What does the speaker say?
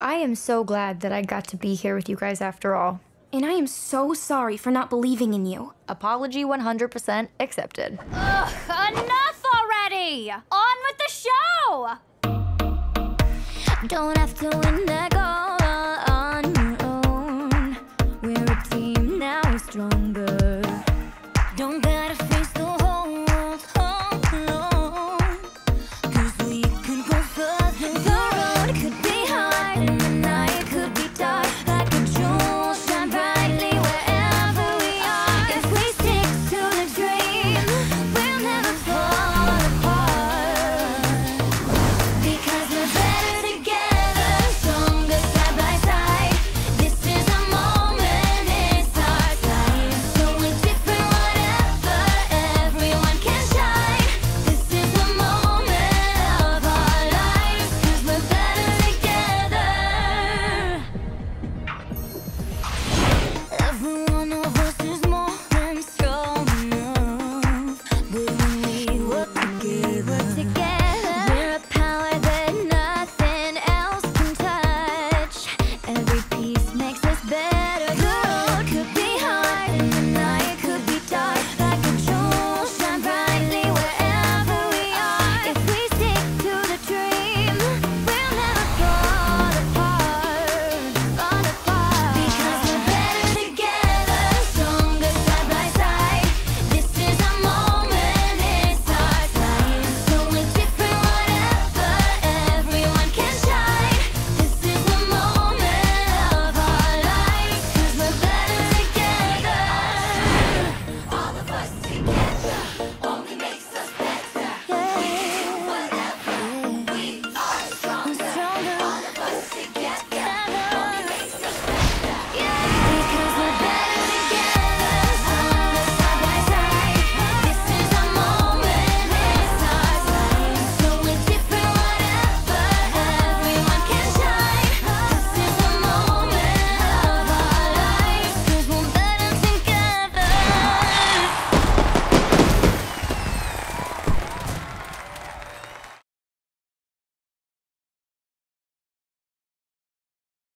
I am so glad that I got to be here with you guys after all. And I am so sorry for not believing in you. Apology 100% accepted. Ugh, enough already! On with the show! Don't have to win the goal on your own. We're a team now, stronger.